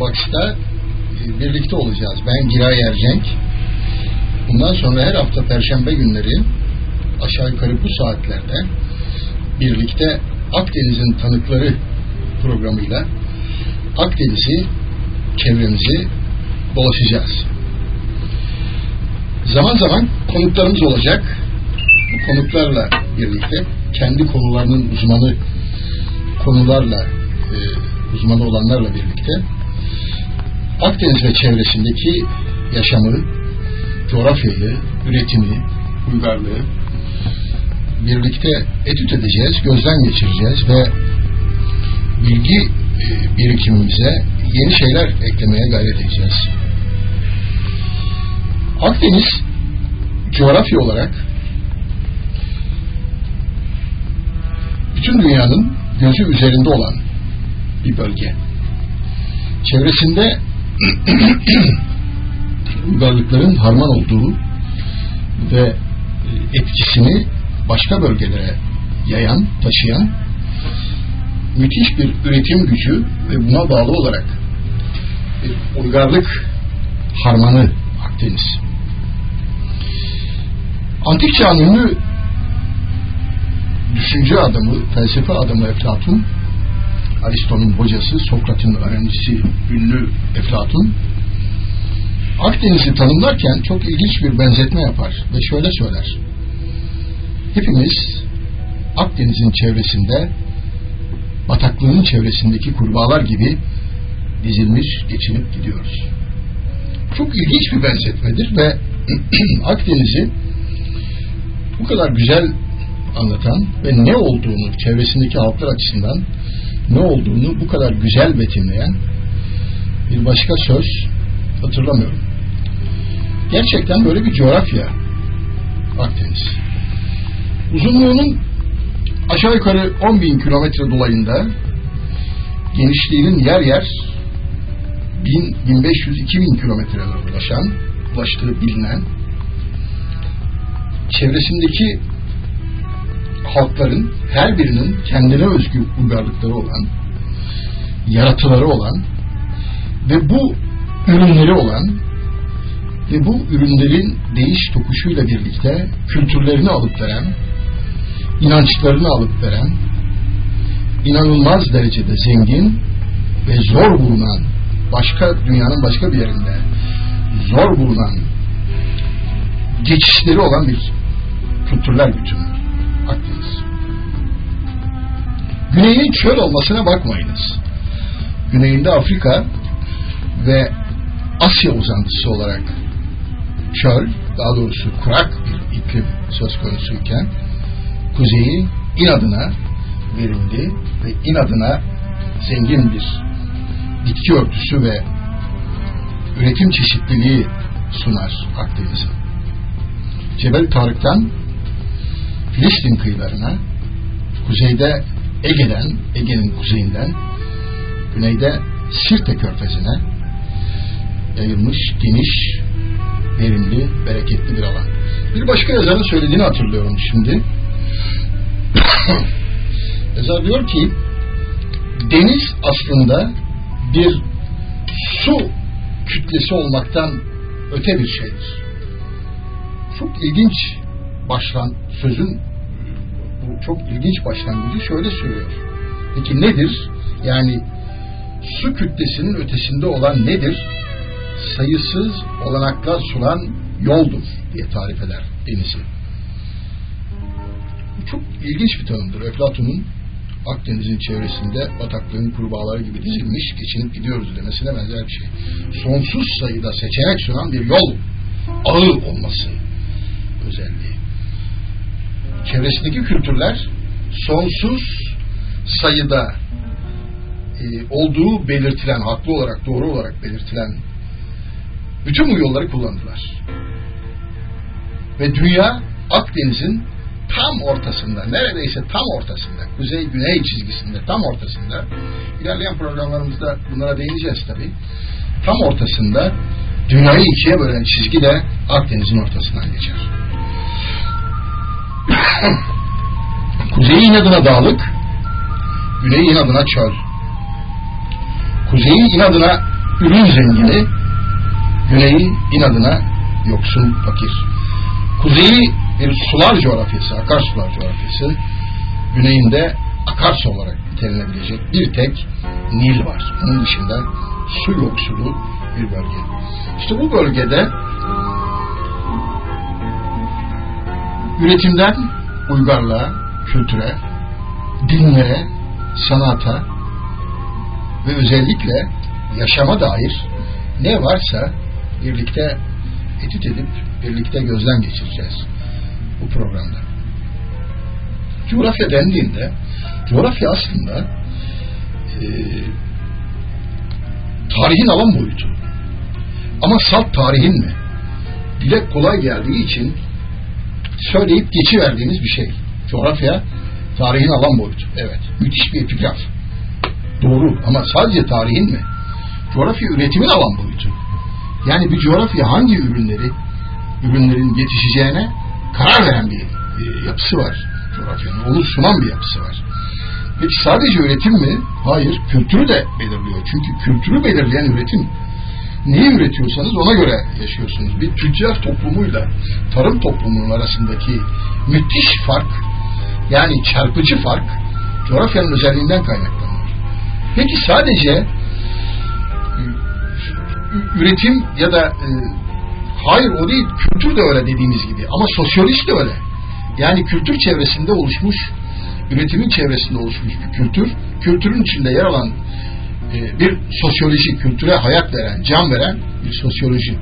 Box'ta e, birlikte olacağız. Ben Giray Ercenk. Bundan sonra her hafta Perşembe günleri aşağı yukarı bu saatlerde birlikte Akdeniz'in tanıkları programıyla Akdeniz'i, çevremizi dolaşacağız. Zaman zaman konuklarımız olacak. Bu konuklarla birlikte kendi konularının uzmanı konularla e, uzmanı olanlarla birlikte Akdeniz ve çevresindeki yaşamı, coğrafyayı, üretimi, uygarlığı birlikte etüt edeceğiz, gözden geçireceğiz ve bilgi e, birikimimize yeni şeyler eklemeye gayret edeceğiz. Akdeniz coğrafya olarak bütün dünyanın gözü üzerinde olan bir bölge. Çevresinde uygarlıkların harman olduğu ve etkisini başka bölgelere yayan, taşıyan müthiş bir üretim gücü ve buna bağlı olarak bir uygarlık harmanı Akdeniz. Antik çağın ünlü düşünce adamı, felsefe adamı Eflatun, Aristo'nun hocası, Sokrat'ın öğrencisi ünlü Eflatun, Akdeniz'i tanımlarken çok ilginç bir benzetme yapar ve şöyle söyler. Hepimiz Akdeniz'in çevresinde bataklığın çevresindeki kurbağalar gibi dizilmiş geçinip gidiyoruz. Çok ilginç bir benzetmedir ve Akdeniz'i bu kadar güzel anlatan ve ne olduğunu çevresindeki halklar açısından ne olduğunu bu kadar güzel betimleyen bir başka söz hatırlamıyorum. Gerçekten böyle bir coğrafya Akdeniz. Uzunluğunun aşağı yukarı 10 bin kilometre dolayında genişliğinin yer yer 1000, 1500, 2000 kilometrelere ulaşan, ulaştığı bilinen çevresindeki halkların her birinin kendine özgü uygarlıkları olan, yaratıları olan ve bu ürünleri olan ve bu ürünlerin değiş tokuşuyla birlikte kültürlerini alıp veren, inançlarını alıp veren, inanılmaz derecede zengin ve zor bulunan, başka dünyanın başka bir yerinde zor bulunan geçişleri olan bir kültürler bütünü Güneyinin çöl olmasına bakmayınız. Güneyinde Afrika ve Asya uzantısı olarak çöl, daha doğrusu kurak bir iklim söz konusuyken kuzeyi inadına verildi ve inadına zengin bir bitki örtüsü ve üretim çeşitliliği sunar Akdeniz'e. Cebel Tarık'tan Filistin kıyılarına, kuzeyde Ege'den, Ege'nin kuzeyinden, güneyde Sirte körfezine yayılmış, geniş, verimli, bereketli bir alan. Bir başka yazarın söylediğini hatırlıyorum şimdi. Yazar diyor ki deniz aslında bir su kütlesi olmaktan öte bir şeydir. Çok ilginç başlan sözün çok ilginç başlangıcı şöyle söylüyor. Peki nedir? Yani su kütlesinin ötesinde olan nedir? Sayısız olanaklar sunan yoldur diye tarif eder denizi. Bu çok ilginç bir tanımdır. Eflatun'un Akdeniz'in çevresinde bataklığın kurbağaları gibi dizilmiş geçinip gidiyoruz demesine benzer bir şey. Sonsuz sayıda seçenek sunan bir yol ağı olması özelliği. Çevresindeki kültürler sonsuz sayıda e, olduğu belirtilen, haklı olarak, doğru olarak belirtilen bütün bu yolları kullandılar. Ve dünya Akdeniz'in tam ortasında, neredeyse tam ortasında, kuzey-güney çizgisinde tam ortasında, ilerleyen programlarımızda bunlara değineceğiz tabi, tam ortasında dünyayı ikiye bölen çizgi de Akdeniz'in ortasından geçer. Kuzeyi inadına dağlık, güneyi inadına çöl. Kuzeyi inadına ürün zengini, güneyi inadına yoksun fakir. Kuzeyi bir sular coğrafyası, akarsular coğrafyası, güneyinde akarsu olarak nitelenebilecek bir tek Nil var. Onun dışında su yoksulu bir bölge. İşte bu bölgede üretimden uygarlığa, kültüre, dinlere, sanata ve özellikle yaşama dair ne varsa birlikte etüt edip birlikte gözden geçireceğiz bu programda. Coğrafya dendiğinde coğrafya aslında e, tarihin alan boyutu. Ama salt tarihin mi? Dile kolay geldiği için söyleyip geçiverdiğimiz bir şey. Coğrafya tarihin alan boyutu. Evet. Müthiş bir epigraf. Doğru ama sadece tarihin mi? Coğrafya üretimin alan boyutu. Yani bir coğrafya hangi ürünleri ürünlerin yetişeceğine karar veren bir e, yapısı var coğrafyanın. Onu sunan bir yapısı var. Peki sadece üretim mi? Hayır. Kültürü de belirliyor. Çünkü kültürü belirleyen üretim. Neyi üretiyorsanız ona göre yaşıyorsunuz. Bir tüccar toplumuyla tarım toplumunun arasındaki müthiş fark yani çarpıcı fark coğrafyanın özelliğinden kaynaklanıyor. Peki sadece üretim ya da e, hayır o değil kültür de öyle dediğimiz gibi ama sosyolist de öyle. Yani kültür çevresinde oluşmuş üretimin çevresinde oluşmuş bir kültür, kültürün içinde yer alan e, bir sosyoloji, kültüre hayat veren, can veren bir sosyoloji.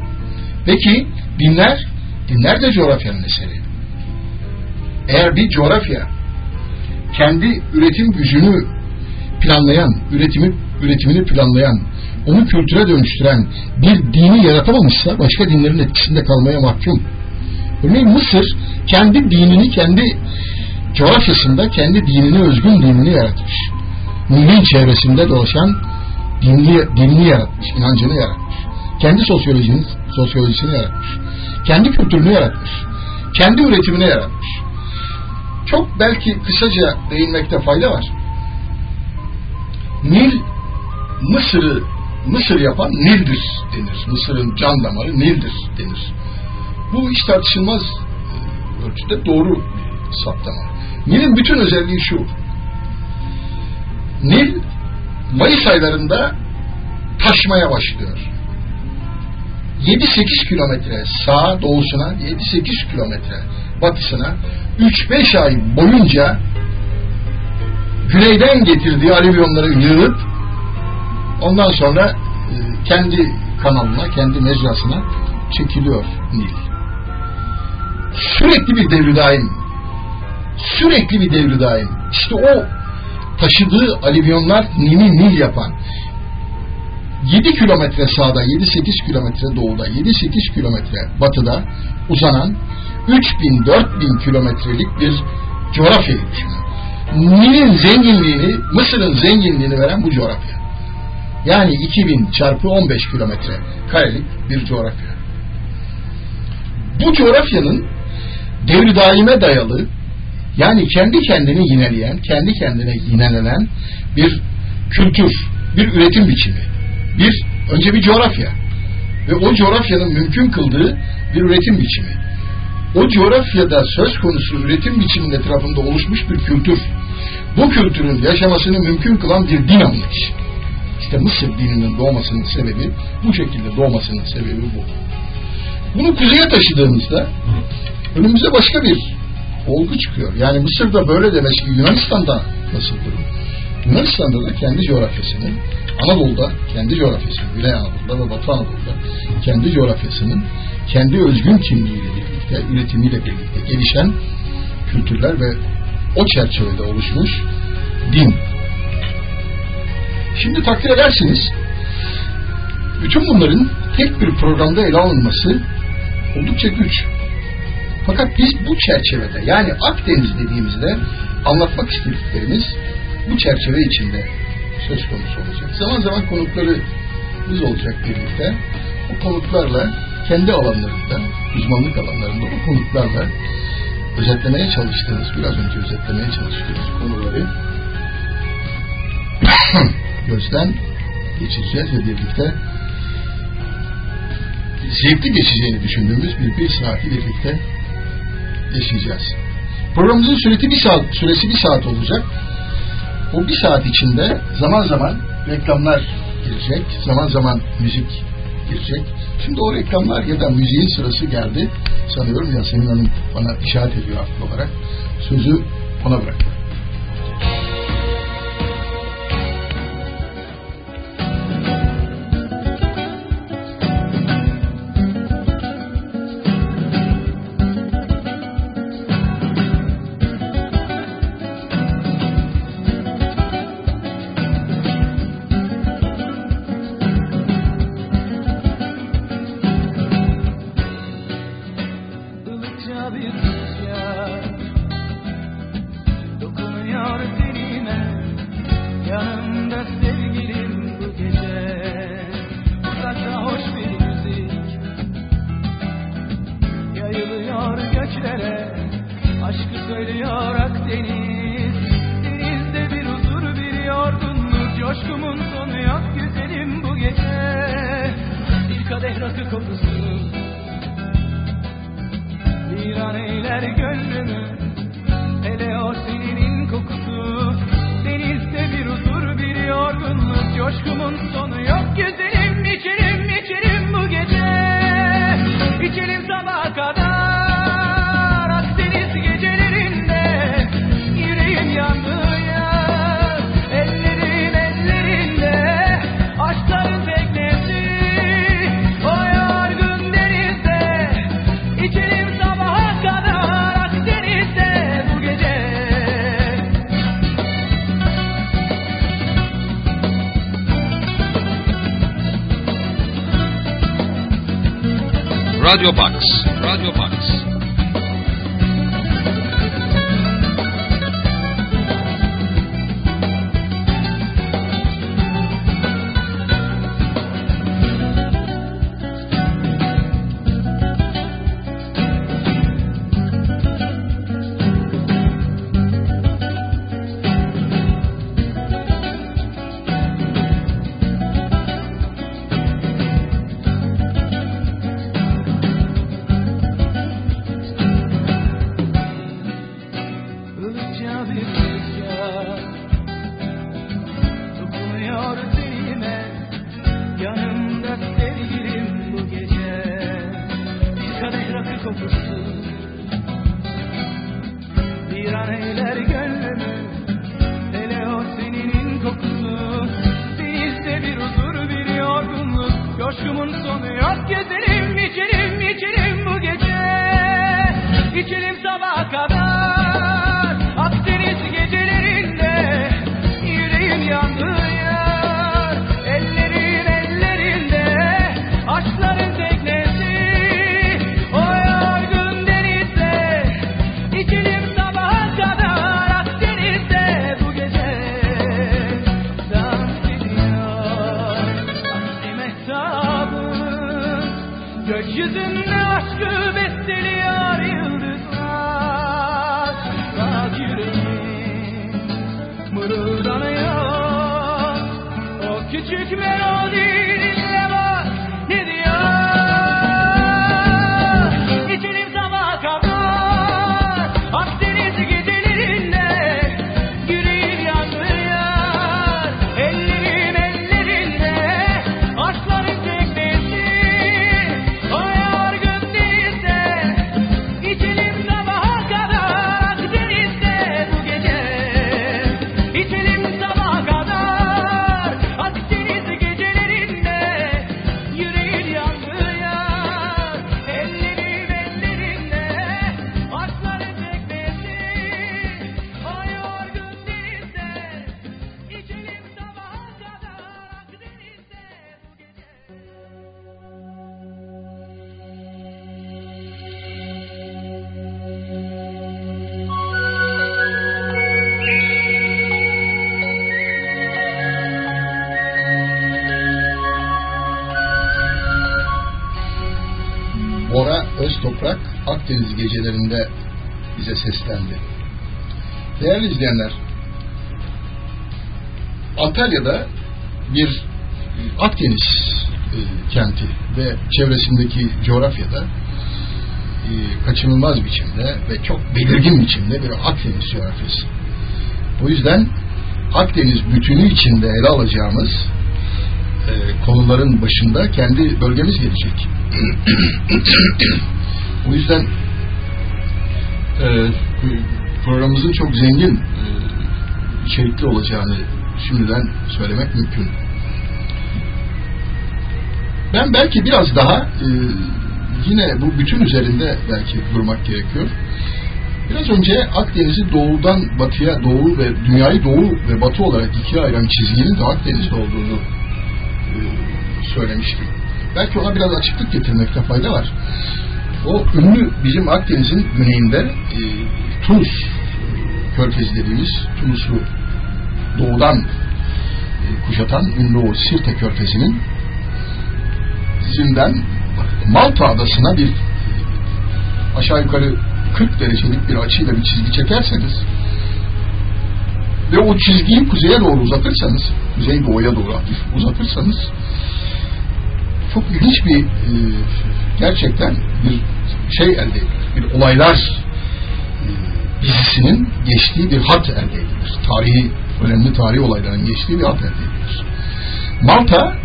Peki dinler, dinler de coğrafyanın eseri. Eğer bir coğrafya kendi üretim gücünü planlayan, üretimi, üretimini planlayan, onu kültüre dönüştüren bir dini yaratamamışsa başka dinlerin etkisinde kalmaya mahkum. Örneğin Mısır kendi dinini kendi coğrafyasında kendi dinini özgün dinini yaratmış. Nil'in çevresinde dolaşan dinini, dinini yaratmış, inancını yaratmış. Kendi sosyolojisini, sosyolojisini yaratmış. Kendi kültürünü yaratmış. Kendi üretimini yaratmış. Çok belki kısaca değinmekte fayda var. Nil Mısır'ı Mısır yapan Nil'dir denir. Mısır'ın can damarı Nil'dir denir. Bu hiç tartışılmaz e, ölçüde doğru bir saptama. Nil'in bütün özelliği şu. Nil Mayıs aylarında taşmaya başlıyor. 7-8 kilometre sağa doğusuna, 7-8 kilometre batısına 3-5 ay boyunca güneyden getirdiği alüvyonları yığıp ondan sonra e, kendi kanalına, kendi mecrasına çekiliyor Nil. Sürekli bir devri daim sürekli bir devri daim. İşte o taşıdığı alivyonlar Nil'i Nil yapan 7 kilometre sağda, 7-8 kilometre doğuda, 7-8 kilometre batıda uzanan 3000-4000 kilometrelik bir coğrafyayı düşünün. Nil'in zenginliğini, Mısır'ın zenginliğini veren bu coğrafya. Yani 2000 çarpı 15 kilometre karelik bir coğrafya. Bu coğrafyanın devri daime dayalı yani kendi kendini yineleyen, kendi kendine yinelenen bir kültür, bir üretim biçimi. Bir, önce bir coğrafya. Ve o coğrafyanın mümkün kıldığı bir üretim biçimi. O coğrafyada söz konusu üretim biçiminin etrafında oluşmuş bir kültür. Bu kültürün yaşamasını mümkün kılan bir din anlayışı. İşte Mısır dininin doğmasının sebebi, bu şekilde doğmasının sebebi bu. Bunu kuzeye taşıdığımızda önümüze başka bir olgu çıkıyor. Yani Mısır'da böyle demek ki Yunanistan'da nasıl durum? Yunanistan'da da kendi coğrafyasının, Anadolu'da kendi coğrafyasının, Güney Anadolu'da ve Batı Anadolu'da kendi coğrafyasının kendi özgün kimliğiyle birlikte, üretimiyle birlikte gelişen kültürler ve o çerçevede oluşmuş din. Şimdi takdir edersiniz, bütün bunların tek bir programda ele alınması oldukça güç. Fakat biz bu çerçevede yani Akdeniz dediğimizde anlatmak istediklerimiz bu çerçeve içinde söz konusu olacak. Zaman zaman konukları biz olacak birlikte. O konuklarla kendi alanlarında, uzmanlık alanlarında o konuklarla özetlemeye çalıştığımız, biraz önce özetlemeye çalıştığımız konuları gözden geçireceğiz ve birlikte zevkli geçeceğini düşündüğümüz bir bir saati birlikte yaşayacağız. Programımızın süresi bir saat, süresi bir saat olacak. O bir saat içinde zaman zaman reklamlar girecek, zaman zaman müzik girecek. Şimdi o reklamlar ya da müziğin sırası geldi. Sanıyorum Yasemin Hanım bana işaret ediyor haklı olarak. Sözü ona bırakıyorum. Radio Box. Radio Box. Akdeniz gecelerinde bize seslendi. Değerli izleyenler, Antalya'da bir Akdeniz e, kenti ve çevresindeki coğrafyada e, kaçınılmaz biçimde ve çok belirgin biçimde bir Akdeniz coğrafyası. O yüzden Akdeniz bütünü içinde ele alacağımız e, konuların başında kendi bölgemiz gelecek. o yüzden e, programımızın çok zengin e, içerikli olacağını şimdiden söylemek mümkün. Ben belki biraz daha e, yine bu bütün üzerinde belki durmak gerekiyor. Biraz önce Akdeniz'i doğudan batıya, doğu ve dünyayı doğu ve batı olarak ikiye ayıran çizginin de Akdeniz'de olduğunu e, söylemiştim. Belki ona biraz açıklık getirmekte fayda var. O ünlü bizim Akdeniz'in güneyinde e, Tunus körfezi dediğimiz Tunus'u doğudan e, kuşatan ünlü o Sirte körfezinin zindan Malta adasına bir aşağı yukarı 40 derecelik bir açıyla bir çizgi çekerseniz ve o çizgiyi kuzeye doğru uzatırsanız, kuzey doğuya doğru hafif uzatırsanız çok ilginç bir e, gerçekten bir şey elde edilir. Bir olaylar e, dizisinin geçtiği bir hat elde edilir. Tarihi, önemli tarihi olayların geçtiği bir hat elde edilir. Malta,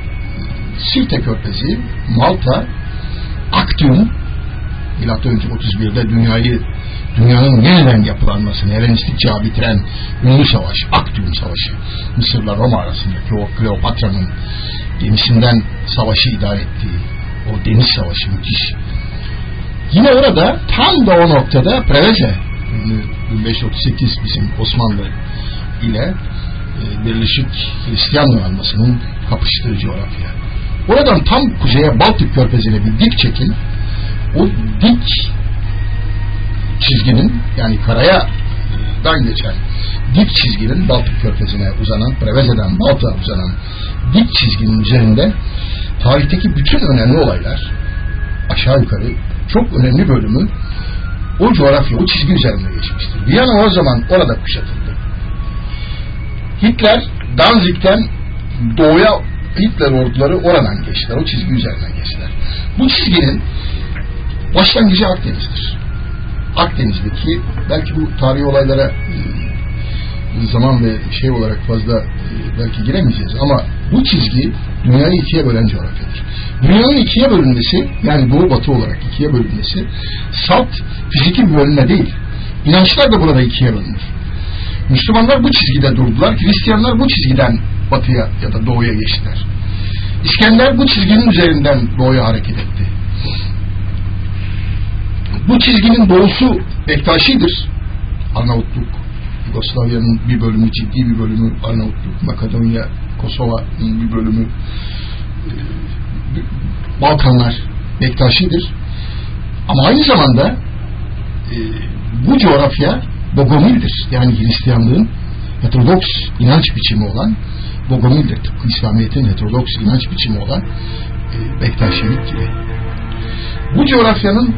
Sirte Körfezi, Malta, Aktium, önce 31'de dünyayı dünyanın yeniden yapılanmasını Helenistik çağı bitiren ünlü savaş, Aktium Savaşı, Mısır'la Roma arasındaki o Kleopatra'nın gemisinden savaşı idare ettiği o deniz savaşı müthiş. Yine orada tam da o noktada Preveze 1538 bizim Osmanlı ile e, Birleşik Hristiyan almasının kapıştığı coğrafya. Oradan tam kuzeye Baltık Körfezi'ne bir dik çekin. O dik çizginin yani karaya dan geçen dik çizginin Baltık Körfezi'ne uzanan, Preveze'den Baltık'a uzanan dik çizginin üzerinde tarihteki bütün önemli olaylar aşağı yukarı çok önemli bölümü o coğrafya, o çizgi üzerinde geçmiştir. Viyana o zaman orada kuşatıldı. Hitler Danzig'den doğuya Hitler orduları oradan geçtiler. O çizgi üzerinden geçtiler. Bu çizginin başlangıcı Akdeniz'dir. Akdeniz'deki belki bu tarihi olaylara e, zaman ve şey olarak fazla e, belki giremeyeceğiz ama bu çizgi dünyayı ikiye bölen coğrafyadır. Dünyanın ikiye bölünmesi yani doğu batı olarak ikiye bölünmesi salt fiziki bir bölünme değil. İnançlar da burada ikiye bölünür. Müslümanlar bu çizgide durdular. Hristiyanlar bu çizgiden batıya ya da doğuya geçtiler. İskender bu çizginin üzerinden doğuya hareket etti. Bu çizginin doğusu Bektaşi'dir. Arnavutluk, Yugoslavya'nın bir bölümü, ciddi bir bölümü Arnavutluk, Makedonya, Kosova'nın bir bölümü Balkanlar Bektaşi'dir. Ama aynı zamanda e, bu coğrafya Bogomil'dir. Yani Hristiyanlığın heterodoks inanç biçimi olan Bogomil'dir. Tıpkı İslamiyet'in heterodoks inanç biçimi olan e, Bektaşilik gibi. Bu coğrafyanın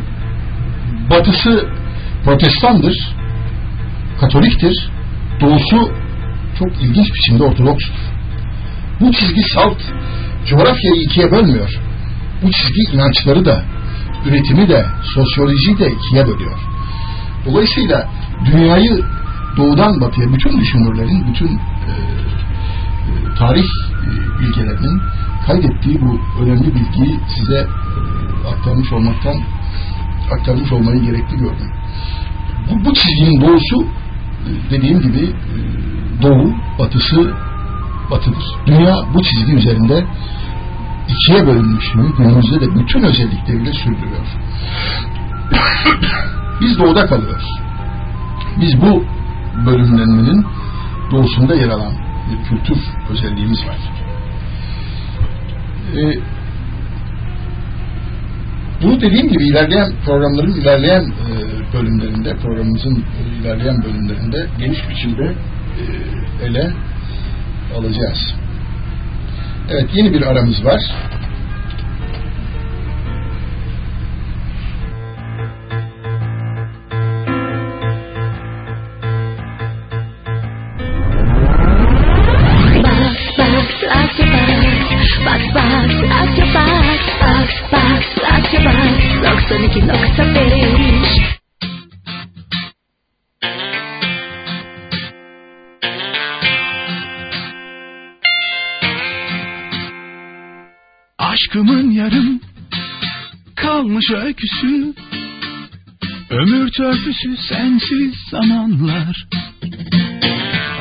batısı protestandır, katoliktir, doğusu çok ilginç biçimde ortodokstur. Bu çizgi salt coğrafyayı ikiye bölmüyor. Bu çizgi inançları da, üretimi de, sosyolojiyi de ikiye bölüyor. Dolayısıyla dünyayı doğudan batıya bütün düşünürlerin, bütün e, e, tarih e, bilgelerinin kaydettiği bu önemli bilgiyi size e, aktarmış olmaktan aktarmış olmayı gerekli gördüm. Bu, bu çizginin doğusu e, dediğim gibi e, doğu, batısı batıdır. Dünya bu çizgi üzerinde ikiye bölünmüşlüğü günümüzde de bütün özellikleriyle sürdürüyor. Biz doğuda kalıyoruz. Biz bu bölümlenmenin doğusunda yer alan bir kültür özelliğimiz var. Ee, bunu dediğim gibi ilerleyen programların ilerleyen e, bölümlerinde, programımızın ilerleyen bölümlerinde geniş biçimde e, ele alacağız. Evet yeni bir aramız var. Öyküsü Ömür törpüsü sensiz zamanlar.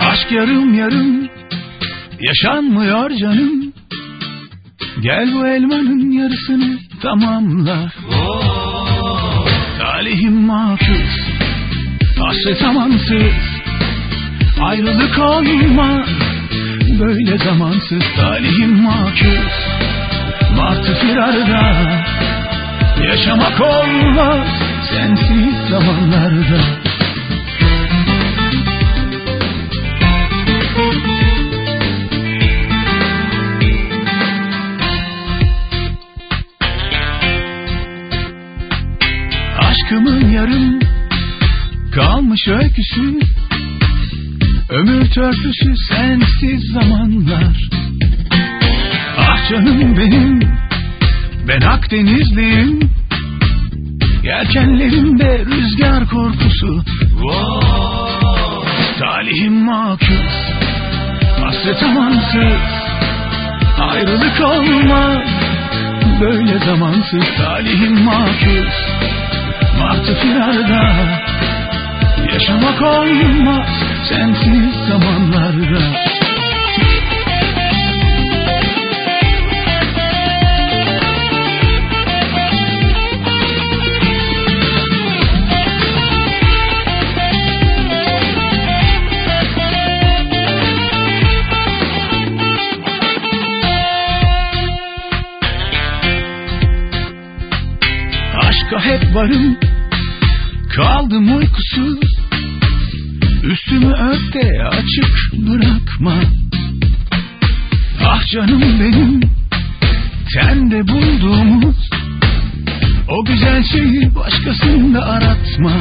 Aşk yarım yarım yaşanmıyor canım. Gel bu elmanın yarısını tamamla. Talihim makuz Hasret amansız Ayrılık olma Böyle zamansız. Talihim makuz Martı firarda Yaşamak olmaz Sensiz zamanlarda. Aşkımın yarım kalmış öyküsü Ömür törpüsü sensiz zamanlar. Ah canım benim ben Akdenizliyim. Yelkenlerimde rüzgar korkusu. Talihim makus Hasret amansız. Ayrılık olmaz. Böyle zamansız. Talihim makus Martı firarda Yaşamak olmaz. Sensiz zamanlarda varım Kaldım uykusuz. Üstümü ört de açık bırakma. Ah canım benim Sende bulduğumuz O güzel şeyi başkasında aratma.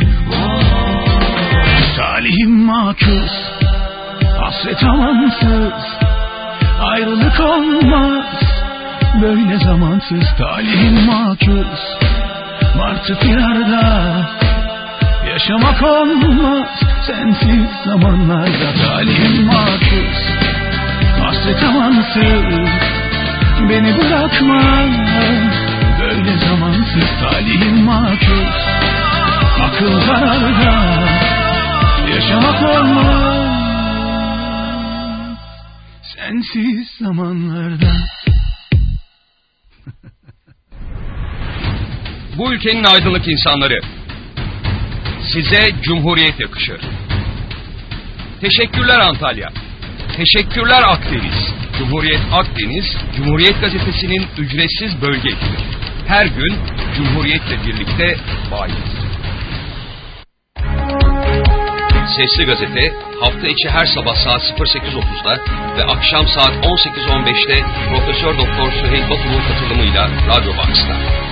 Talihim makus Hasret amansız Ayrılık olmaz. Böyle zamansız talihim makus Martı firarda Yaşamak olmaz. Sensiz zamanlarda Talihim makus Hasret amansız Beni bırakma Böyle zamansız talihim makus Akıl kararda Yaşamak olmaz. Sensiz zamanlarda Bu ülkenin aydınlık insanları. Size Cumhuriyet yakışır. Teşekkürler Antalya. Teşekkürler Akdeniz. Cumhuriyet Akdeniz, Cumhuriyet Gazetesi'nin ücretsiz bölge ekibi. Her gün Cumhuriyet'le birlikte bayiz. Sesli Gazete hafta içi her sabah saat 08.30'da ve akşam saat 18.15'te Profesör Doktor Süheyl Batu'nun katılımıyla Radyo Box'ta.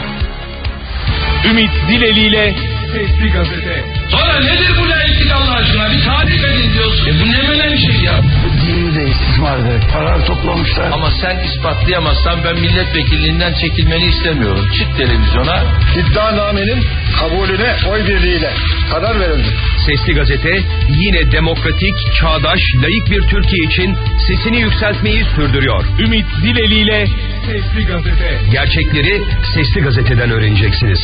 Ümit Dileli ile Sesli Gazete. Sonra nedir bu laiklik Allah aşkına? Bir tarif edin diyorsun. E bu ne böyle bir şey ya? Dini de istismardır. Karar toplamışlar. Ama sen ispatlayamazsan ben milletvekilliğinden çekilmeni istemiyorum. Çık televizyona. İddianamenin kabulüne oy birliğiyle karar verildi. Sesli Gazete yine demokratik, çağdaş, layık bir Türkiye için sesini yükseltmeyi sürdürüyor. Ümit Dileli ile Sesli Gazete. Gerçekleri Sesli Gazete'den öğreneceksiniz.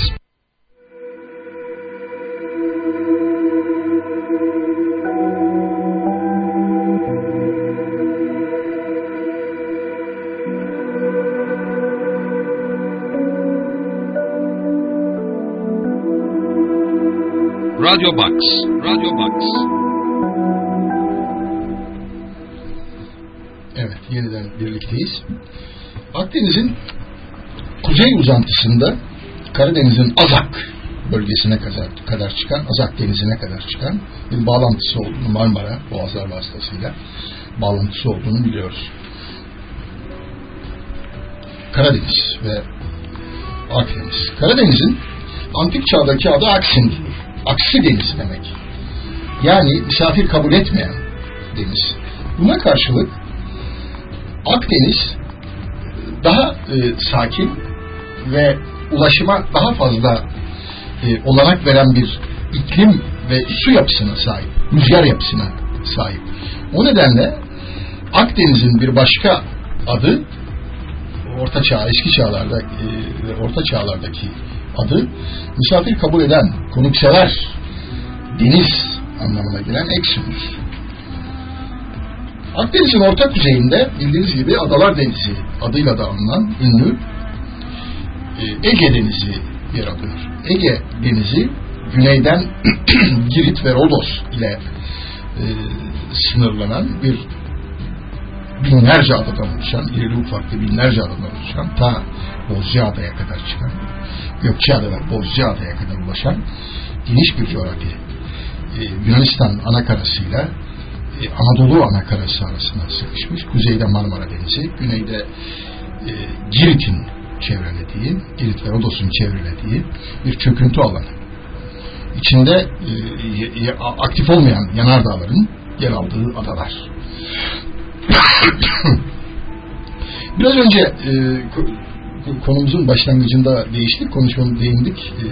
Radyo Box, Radyo Box. Evet, yeniden birlikteyiz. Akdeniz'in kuzey uzantısında Karadeniz'in Azak bölgesine kadar, kadar çıkan, Azak Denizi'ne kadar çıkan bir bağlantısı olduğunu Marmara Boğazlar vasıtasıyla bağlantısı olduğunu biliyoruz. Karadeniz ve Akdeniz. Karadeniz'in antik çağdaki adı Aksin. Aksi deniz demek. Yani misafir kabul etmeyen deniz. Buna karşılık Akdeniz daha e, sakin ve ulaşıma daha fazla e, olanak veren bir iklim ve su yapısına sahip, rüzgar yapısına sahip. O nedenle Akdeniz'in bir başka adı orta çağ, eski çağlarda e, orta çağlardaki adı misafir kabul eden, konuksever deniz anlamına gelen Exodus. Akdeniz'in orta kuzeyinde bildiğiniz gibi Adalar Denizi adıyla da anılan ünlü e, Ege Denizi yer alıyor. Ege Denizi güneyden Girit ve Rodos ile e, sınırlanan bir binlerce adadan oluşan, irili ufaklı binlerce adadan oluşan ta Bozcaada'ya kadar çıkan, Gökçeada ve Bozcaada'ya kadar ulaşan geniş bir coğrafya. Ee, Yunanistan ana karasıyla e, Anadolu ana karası arasında sıkışmış. Kuzeyde Marmara Denizi, güneyde e, Girit'in çevrelediği, Girit ve Rodos'un çevrelediği bir çöküntü alanı. İçinde e, aktif olmayan yanardağların yer aldığı adalar. Biraz önce e, konumuzun başlangıcında değiştik, konuşmamı değindik. E,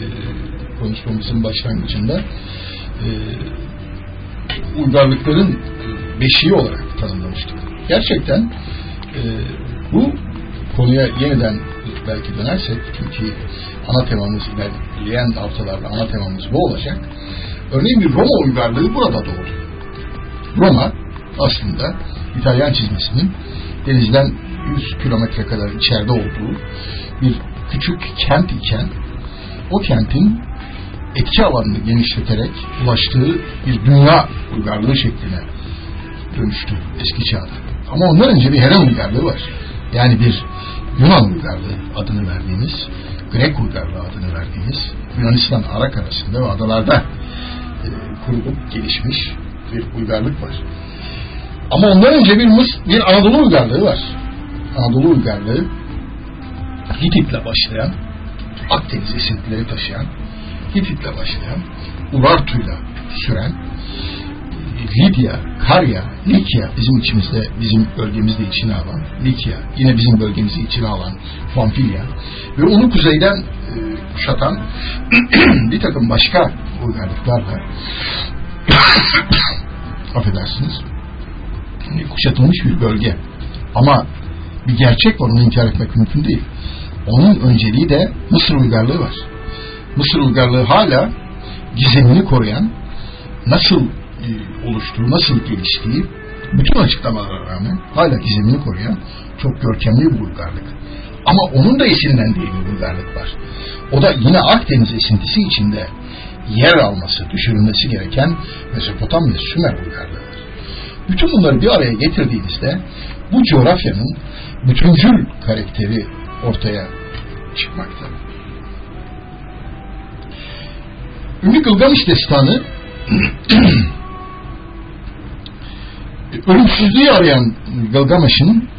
konuşmamızın başlangıcında e, uygarlıkların beşiği olarak tanımlamıştık. Gerçekten e, bu konuya yeniden belki dönersek çünkü ana temamız ilerleyen haftalarda ana temamız bu olacak. Örneğin bir Roma uygarlığı burada doğdu. Roma aslında İtalyan çizmesinin denizden 100 kilometre kadar içeride olduğu bir küçük kent iken o kentin etki alanını genişleterek ulaştığı bir dünya uygarlığı şekline dönüştü eski çağda. Ama ondan önce bir Helen uygarlığı var. Yani bir Yunan uygarlığı adını verdiğimiz, Grek uygarlığı adını verdiğimiz Yunanistan Arak arasında ve adalarda e, kurulup gelişmiş bir uygarlık var. Ama ondan önce bir Mıs bir Anadolu uygarlığı var. Anadolu uygarlığı Hitit'le başlayan, Akdeniz esintileri taşıyan, Hitit'le başlayan, Urartu'yla süren, Lidya, Karya, Likya bizim içimizde, bizim bölgemizde içine alan, Likya, yine bizim bölgemizi içine alan Pamfilya ve onu kuzeyden e, kuşatan bir takım başka uygarlıklarla affedersiniz kuşatılmış bir bölge. Ama bir gerçek var, onu inkar etmek mümkün değil. Onun önceliği de Mısır uygarlığı var. Mısır uygarlığı hala gizemini koruyan, nasıl e, oluştuğu, nasıl geliştiği, bütün açıklamalara rağmen hala gizemini koruyan çok görkemli bir uygarlık. Ama onun da esinlendiği bir uygarlık var. O da yine Akdeniz esintisi içinde yer alması, düşürülmesi gereken Mezopotamya Sümer uygarlığı. Bütün bunları bir araya getirdiğinizde bu coğrafyanın bütüncül karakteri ortaya çıkmakta. Ünlü Gılgamış destanı ölümsüzlüğü arayan Gılgamış'ın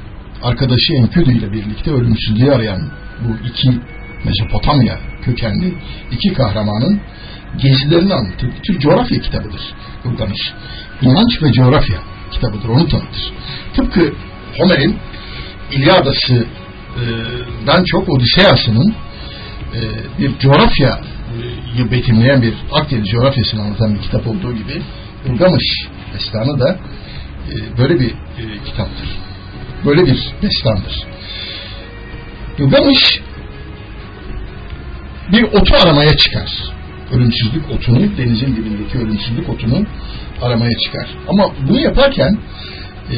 arkadaşı Enkidu ile birlikte ölümsüzlüğü arayan bu iki Mezopotamya kökenli iki kahramanın gezilerini anlatır. Bir tür coğrafya kitabıdır Gılgamış. İnanç ve coğrafya kitabıdır, onu tanıtır. Tıpkı Homer'in İlyadası'dan çok Odiseyası'nın e, bir coğrafya betimleyen bir Akdeniz coğrafyasını anlatan bir kitap olduğu gibi Gılgamış destanı da e, böyle bir e, kitaptır. Böyle bir destandır. Gılgamış bir otu aramaya çıkar. Ölümsüzlük otunu, denizin dibindeki ölümsüzlük otunu aramaya çıkar. Ama bunu yaparken e,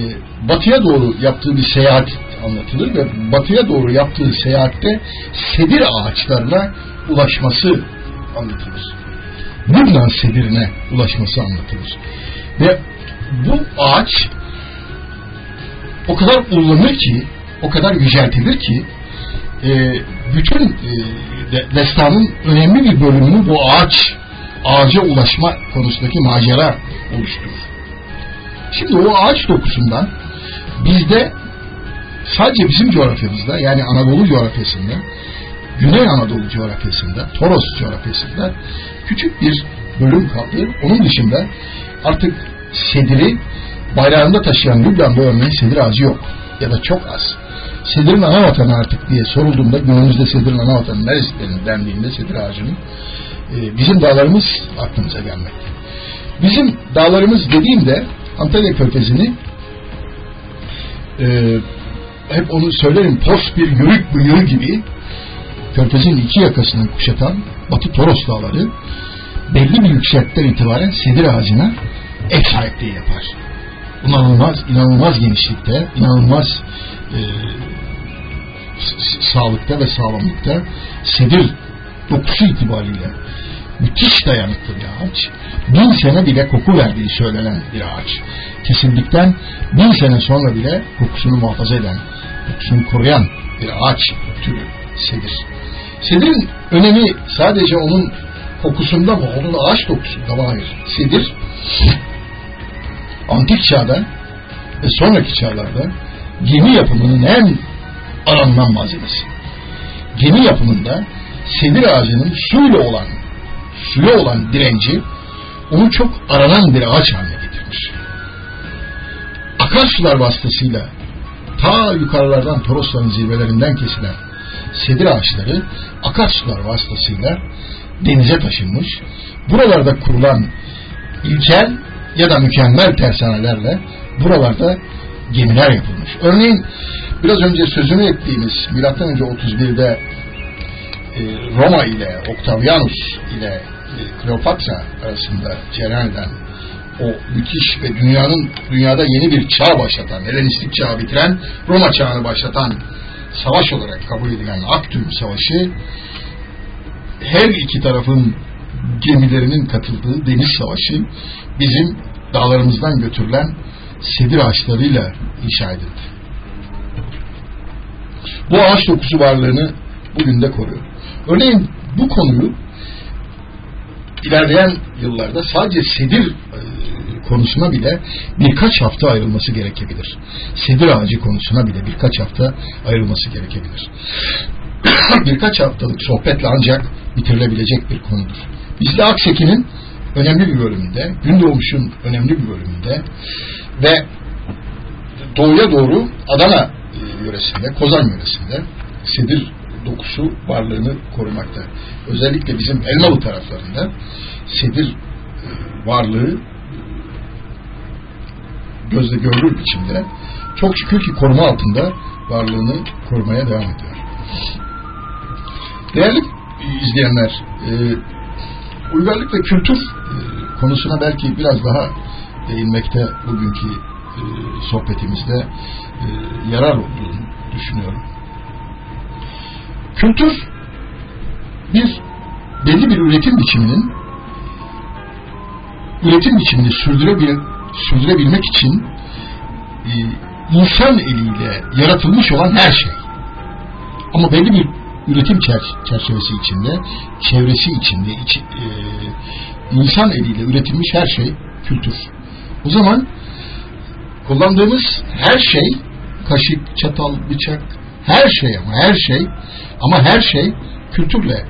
batıya doğru yaptığı bir seyahat anlatılır ve batıya doğru yaptığı seyahatte sedir ağaçlarına ulaşması anlatılır. Lübnan sedirine ulaşması anlatılır. Ve bu ağaç o kadar ullanır ki, o kadar yüceltilir ki e, bütün e, destanın önemli bir bölümünü bu ağaç ağaca ulaşma konusundaki macera oluşturur. Şimdi o ağaç dokusundan bizde sadece bizim coğrafyamızda yani Anadolu coğrafyasında Güney Anadolu coğrafyasında Toros coğrafyasında küçük bir bölüm kaldı. Onun dışında artık sediri bayrağında taşıyan Lübnan'da örneğin sedir ağacı yok ya da çok az. Sedirin ana vatanı artık diye sorulduğunda günümüzde sedirin ana vatanı neresi dendiğinde sedir ağacının e, bizim dağlarımız aklımıza gelmekte. Bizim dağlarımız dediğimde Antalya Körfezi'ni e, hep onu söylerim post bir yörük bıyığı gibi Körfez'in iki yakasını kuşatan Batı Toros dağları belli bir yüksekten itibaren sedir ağacına ev sahipliği yapar. İnanılmaz, inanılmaz genişlikte, inanılmaz e, sağlıkta ve sağlamlıkta sedir dokusu itibariyle müthiş dayanıklı bir ağaç. Bin sene bile koku verdiği söylenen bir ağaç. Kesildikten bin sene sonra bile kokusunu muhafaza eden, kokusunu koruyan bir ağaç türü sedir. Sedirin önemi sadece onun kokusunda mı, onun ağaç dokusunda mı? Hayır. Sedir, antik çağda ve sonraki çağlarda gemi yapımının en aranılan malzemesi. Gemi yapımında sedir ağacının suyla olan suya olan direnci onu çok aranan bir ağaç haline getirmiş. Akarsular vasıtasıyla ta yukarılardan Torosların zirvelerinden kesilen sedir ağaçları akarsular vasıtasıyla denize taşınmış. Buralarda kurulan ilkel ya da mükemmel tersanelerle buralarda gemiler yapılmış. Örneğin biraz önce sözünü ettiğimiz önce 31'de e, Roma ile Octavianus ile Kleopatra arasında cereyan eden o müthiş ve dünyanın dünyada yeni bir çağ başlatan, Helenistik çağı bitiren, Roma çağını başlatan savaş olarak kabul edilen Aktüm Savaşı her iki tarafın gemilerinin katıldığı deniz savaşı bizim dağlarımızdan götürülen sedir ağaçlarıyla inşa edildi. Bu ağaç dokusu varlığını bugün de koruyor. Örneğin bu konuyu ilerleyen yıllarda sadece sedir e, konusuna bile birkaç hafta ayrılması gerekebilir. Sedir ağacı konusuna bile birkaç hafta ayrılması gerekebilir. birkaç haftalık sohbetle ancak bitirilebilecek bir konudur. Bizde Akseki'nin önemli bir bölümünde, Gündoğmuş'un önemli bir bölümünde ve doğuya doğru Adana e, yöresinde, Kozan yöresinde sedir dokusu varlığını korumakta. Özellikle bizim Elmalı taraflarında sedir e, varlığı gözle görülür biçimde çok şükür ki koruma altında varlığını korumaya devam ediyor. Değerli izleyenler, e, uygarlık ve kültür e, konusuna belki biraz daha değinmekte bugünkü e, sohbetimizde e, yarar olduğunu düşünüyorum. Kültür bir belli bir üretim biçiminin üretim biçimini sürdürebil, sürdürebilmek için e, insan eliyle yaratılmış olan her şey. Ama belli bir üretim çerçevesi içinde, çevresi içinde, iç, e, insan eliyle üretilmiş her şey kültür. O zaman kullandığımız her şey, kaşık, çatal, bıçak, her şey ama her şey, ama her şey kültürle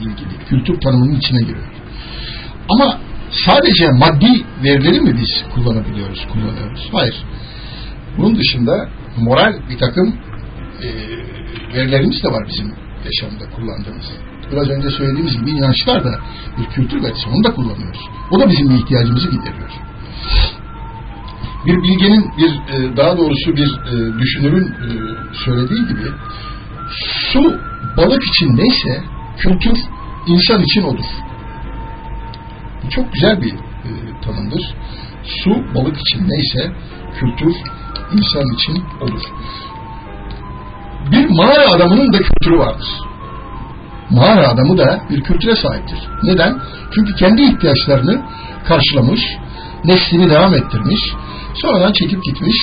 ilgili, kültür tanımının içine giriyor. Ama sadece maddi verileri mi biz kullanabiliyoruz, kullanıyoruz? Hayır. Bunun dışında moral bir takım e, verilerimiz de var bizim yaşamda kullandığımız. Biraz önce söylediğimiz gibi inançlar da bir kültür verisi. Onu da kullanıyoruz. O da bizim ihtiyacımızı gideriyor. Bir bilgenin, bir e, daha doğrusu bir e, düşünürün e, söylediği gibi su balık için neyse kültür insan için odur. Bu çok güzel bir tanımdır. Su balık için neyse kültür insan için odur bir mağara adamının da kültürü vardır. Mağara adamı da bir kültüre sahiptir. Neden? Çünkü kendi ihtiyaçlarını karşılamış, neslini devam ettirmiş, sonradan çekip gitmiş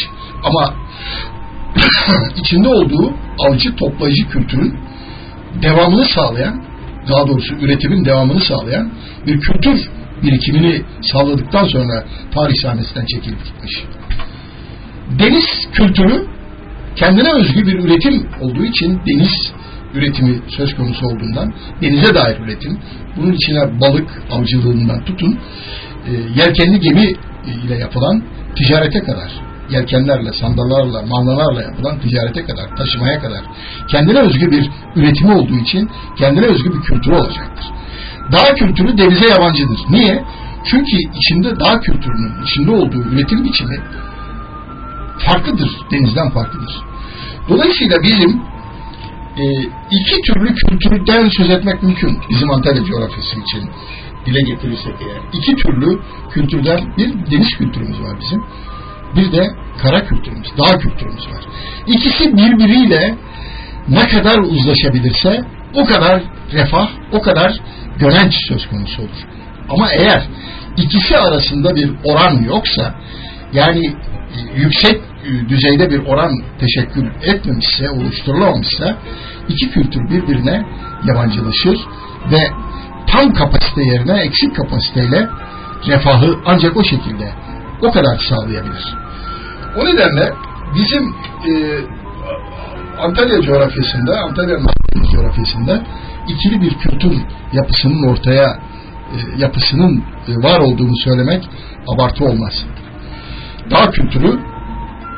ama içinde olduğu avcı toplayıcı kültürün devamını sağlayan, daha doğrusu üretimin devamını sağlayan bir kültür birikimini sağladıktan sonra tarih sahnesinden çekilip gitmiş. Deniz kültürü kendine özgü bir üretim olduğu için deniz üretimi söz konusu olduğundan denize dair üretim bunun içine balık avcılığından tutun e, yelkenli gemi ile yapılan ticarete kadar yelkenlerle, sandallarla, mandalarla yapılan ticarete kadar, taşımaya kadar kendine özgü bir üretimi olduğu için kendine özgü bir kültürü olacaktır. Dağ kültürü denize yabancıdır. Niye? Çünkü içinde dağ kültürünün içinde olduğu üretim biçimi farklıdır. Denizden farklıdır. Dolayısıyla bizim e, iki türlü kültürden söz etmek mümkün bizim Antalya coğrafyası için dile getirirsek eğer. İki türlü kültürden bir deniz kültürümüz var bizim. Bir de kara kültürümüz, dağ kültürümüz var. İkisi birbiriyle ne kadar uzlaşabilirse o kadar refah, o kadar gönenç söz konusu olur. Ama eğer ikisi arasında bir oran yoksa yani yüksek düzeyde bir oran teşekkür etmemişse, oluşturulamamışsa iki kültür birbirine yabancılaşır ve tam kapasite yerine eksik kapasiteyle refahı ancak o şekilde o kadar sağlayabilir. O nedenle bizim e, Antalya coğrafyasında, Antalya coğrafyasında ikili bir kültür yapısının ortaya e, yapısının e, var olduğunu söylemek abartı olmaz. Dağ kültürü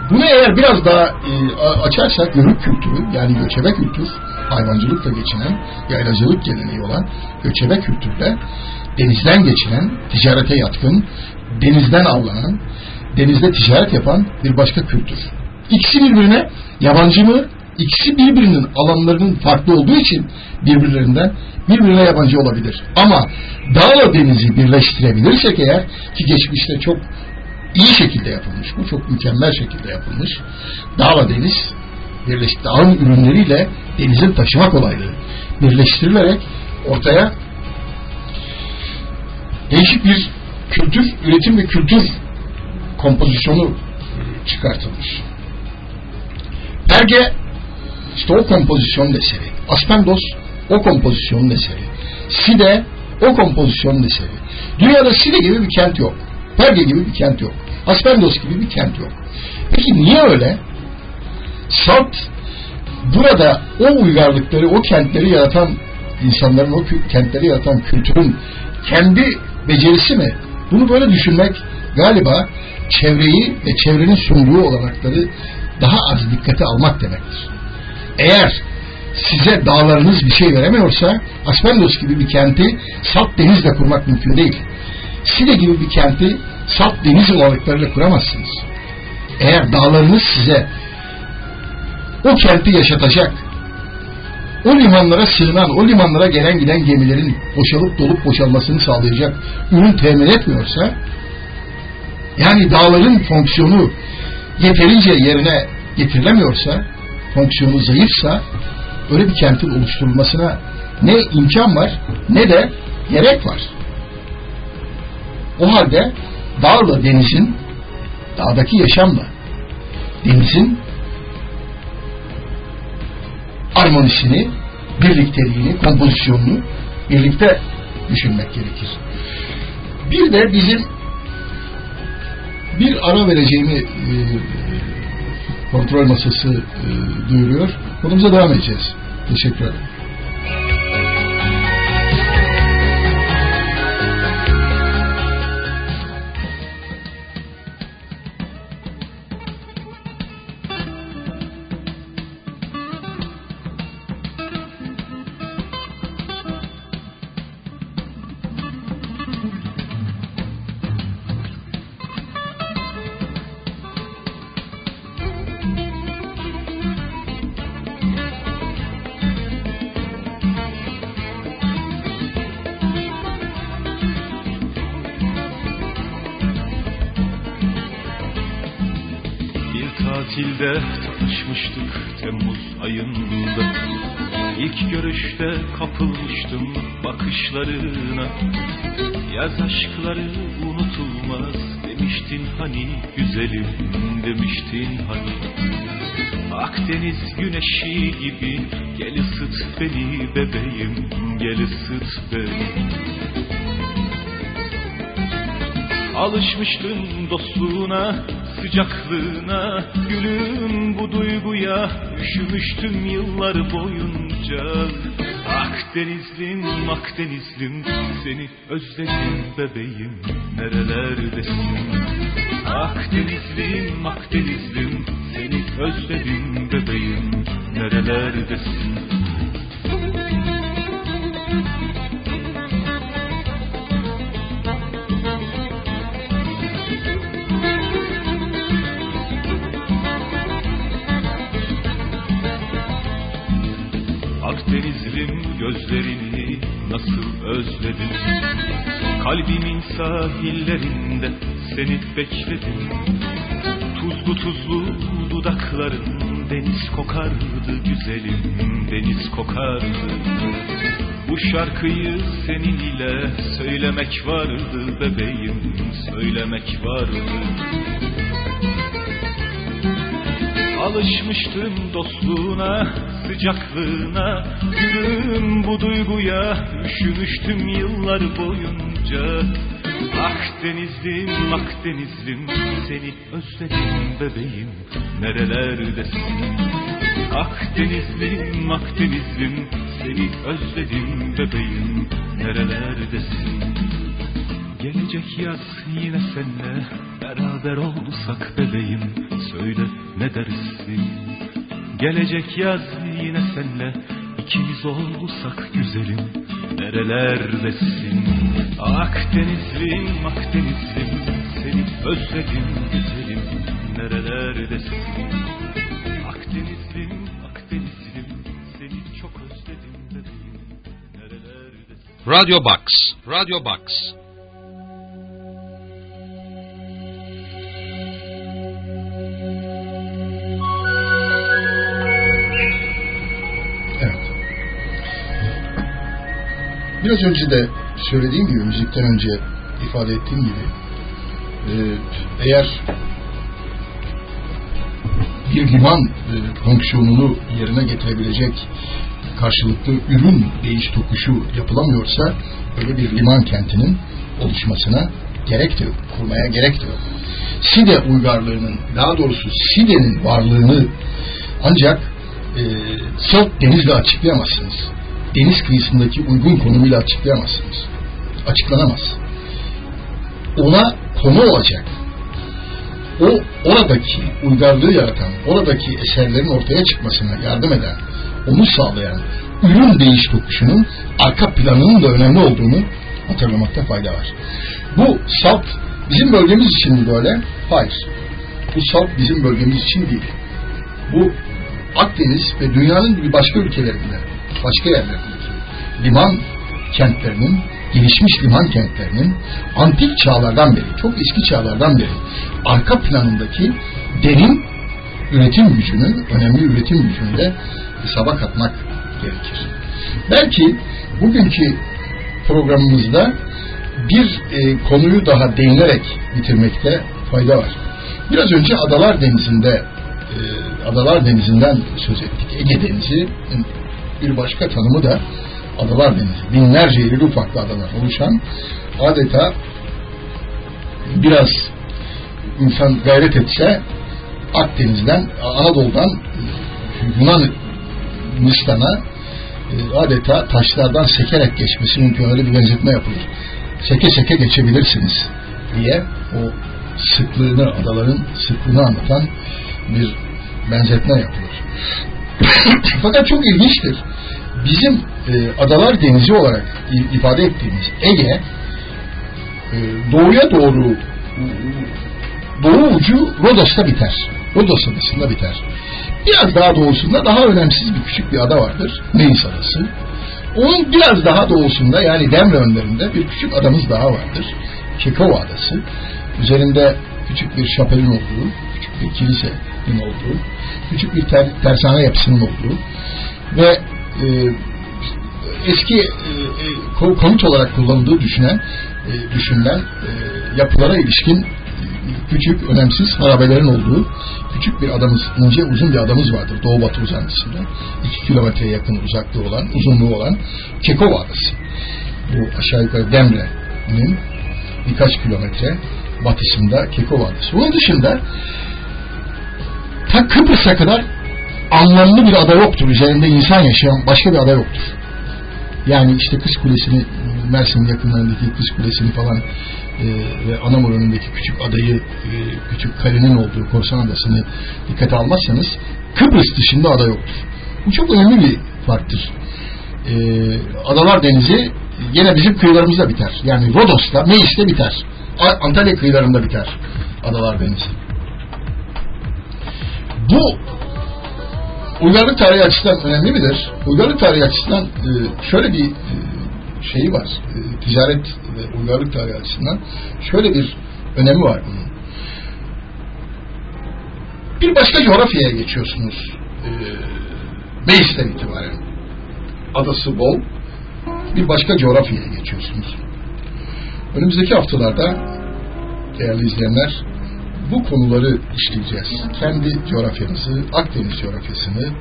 bunu eğer biraz daha e, açarsak yörük kültürü yani göçebe kültür hayvancılıkla geçinen yaylacılık geleneği olan göçebe kültürde denizden geçinen ticarete yatkın denizden avlanan denizde ticaret yapan bir başka kültür. İkisi birbirine yabancı mı? İkisi birbirinin alanlarının farklı olduğu için birbirlerinden birbirine yabancı olabilir. Ama dağla denizi birleştirebilirsek eğer ki geçmişte çok iyi şekilde yapılmış. Bu çok mükemmel şekilde yapılmış. Dağla deniz birleşti. Dağın ürünleriyle denizin taşıma kolaylığı birleştirilerek ortaya değişik bir kültür, üretim ve kültür kompozisyonu çıkartılmış. Perge işte o kompozisyon eseri. Aspendos o kompozisyon eseri. Side o kompozisyon eseri. Dünyada Side gibi bir kent yok. Perge gibi bir kent yok. Aspendos gibi bir kent yok. Peki niye öyle? Salt burada o uygarlıkları, o kentleri yaratan insanların, o kentleri yaratan kültürün kendi becerisi mi? Bunu böyle düşünmek galiba çevreyi ve çevrenin sunduğu olanakları daha az dikkate almak demektir. Eğer size dağlarınız bir şey veremiyorsa Aspendos gibi bir kenti salt denizle kurmak mümkün değil. Side gibi bir kenti salt deniz olanaklarıyla kuramazsınız. Eğer dağlarınız size o kenti yaşatacak, o limanlara sığınan, o limanlara gelen giden gemilerin boşalıp dolup boşalmasını sağlayacak ürün temin etmiyorsa, yani dağların fonksiyonu yeterince yerine getirilemiyorsa, fonksiyonu zayıfsa, öyle bir kentin oluşturulmasına ne imkan var ne de gerek var. O halde dağla denizin, dağdaki yaşamla denizin armonisini, birlikteliğini, kompozisyonunu birlikte düşünmek gerekir. Bir de bizim bir ara vereceğimi e, kontrol masası e, duyuruyor. Konumuza devam edeceğiz. Teşekkür ederim. Bakışlarına Yaz aşkları unutulmaz demiştin hani güzelim demiştin hani. Akdeniz güneşi gibi gel ısıt beni bebeğim gel ısıt beni. Alışmıştın dostluğuna sıcaklığına Gülüm bu duyguya. Üşümüştüm yıllar boyunca. Akdenizlim Akdenizlim seni özledim bebeğim. Nerelerdesin? Akdenizlim Akdenizlim seni özledim bebeğim. Nerelerdesin özledim Kalbimin sahillerinde seni bekledim. Tuzlu tuzlu dudakların deniz kokardı güzelim deniz kokardı. Bu şarkıyı seninle söylemek vardı bebeğim söylemek vardı Alışmıştım dostluğuna, sıcaklığına Gülüm bu duyguya, üşümüştüm yıllar boyunca. Akdenizlim, Akdenizlim Seni özledim bebeğim. Nerelerdesin? Akdenizlim, Akdenizlim Seni özledim bebeğim. Nerelerdesin Gelecek yaz yine senle Beraber olsak bebeğim? Söyle ne dersin? Gelecek yaz yine senle ikimiz olsak güzelim? Nerelerdesin? Akdenizlim Akdenizlim Seni özledim güzelim. Nerelerdesin? Akdenizlim Akdenizlim Seni çok özledim bebeğim. Nerelerdesin? Radio Box, Radio Box. Biraz önce de söylediğim gibi, müzikten önce ifade ettiğim gibi e, eğer bir liman e, fonksiyonunu yerine getirebilecek karşılıklı ürün değiş tokuşu yapılamıyorsa öyle bir liman kentinin oluşmasına gerek de yok, kurmaya gerek de yok. Side uygarlığının, daha doğrusu Side'nin varlığını ancak e, salt denizle açıklayamazsınız. Deniz kıyısındaki uygun konumuyla açıklayamazsınız. Açıklanamaz. Ona konu olacak. O oradaki uygarlığı yaratan, oradaki eserlerin ortaya çıkmasına yardım eden, onu sağlayan ürün değiş tokuşunun arka planının da önemli olduğunu hatırlamakta fayda var. Bu salt bizim bölgemiz için mi böyle? Hayır. Bu salt bizim bölgemiz için değil. Bu Akdeniz ve dünyanın bir başka ülkelerinde, başka yerlerindeki liman kentlerinin, gelişmiş liman kentlerinin antik çağlardan beri, çok eski çağlardan beri arka planındaki derin üretim gücünün, önemli üretim gücünü de hesaba katmak gerekir. Belki bugünkü programımızda bir e, konuyu daha değinerek bitirmekte fayda var. Biraz önce Adalar Denizi'nde e, Adalar Denizi'nden söz ettik. Ege Denizi bir başka tanımı da Adalar Denizi. Binlerce iri ufaklı adalar oluşan adeta biraz insan gayret etse Akdeniz'den, Anadolu'dan Yunanistan'a e, adeta taşlardan sekerek geçmesi mümkün. Öyle bir benzetme yapılır. Seke seke geçebilirsiniz diye o sıklığını, adaların sıklığını anlatan bir benzetme yapılır. Fakat çok ilginçtir. Bizim e, adalar denizi olarak ifade ettiğimiz Ege e, doğuya doğru doğu ucu Rodos'ta biter. Rodos adasında biter. Biraz daha doğusunda daha önemsiz bir küçük bir ada vardır. Meis adası. Onun biraz daha doğusunda yani Demre önlerinde bir küçük adamız daha vardır. Kekova adası. Üzerinde küçük bir şapelin olduğu, küçük bir kilisenin olduğu, küçük bir ter, tersane yapısının olduğu ve e, eski e, e, konut olarak kullanıldığı düşünen, e, düşünülen e, yapılara ilişkin küçük, önemsiz harabelerin olduğu küçük bir adamız, ince uzun bir adamız vardır Doğu Batı uzantısında. 2 kilometreye yakın uzaklığı olan, uzunluğu olan Kekova Adası. Bu aşağı yukarı Demre'nin birkaç kilometre batısında Kekova Adası. Onun dışında ta Kıbrıs'a kadar anlamlı bir ada yoktur. Üzerinde insan yaşayan başka bir ada yoktur. Yani işte Kız Kulesi'ni Mersin yakınlarındaki Kız Kulesi'ni falan e, ve Anamur'undaki küçük adayı e, küçük kalenin olduğu Korsan Adası'nı dikkate almazsanız Kıbrıs dışında ada yoktur. Bu çok önemli bir farktır. E, Adalar Denizi yine bizim kıyılarımızda biter. Yani Rodos'ta, Meis'te biter. Antalya kıyılarında biter Adalar Denizi. Bu uygarlık tarihi açısından önemli midir? Uygarlık tarihi açısından e, şöyle bir e, şeyi var. E, ticaret ve uygarlık tarihi açısından şöyle bir önemi var bunun. Bir başka coğrafyaya geçiyorsunuz. Beys'ten itibaren. Adası bol. Bir başka coğrafyaya geçiyorsunuz. Önümüzdeki haftalarda değerli izleyenler bu konuları işleyeceğiz. Kendi coğrafyamızı, Akdeniz coğrafyasını,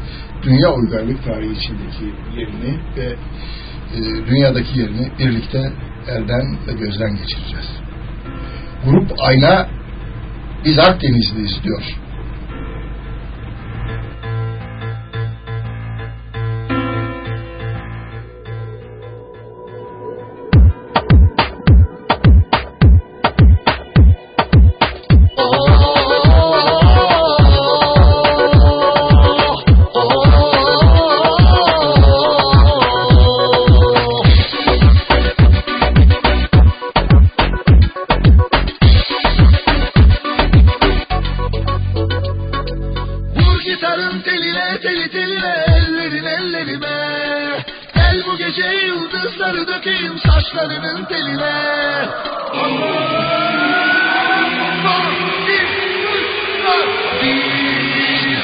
dünya uygarlık tarihi içindeki yerini ve e, dünyadaki yerini birlikte elden ve gözden geçireceğiz. Grup Ayna biz Akdenizliyiz diyor. Gece yıldızları dökeyim saçlarının teline. Biz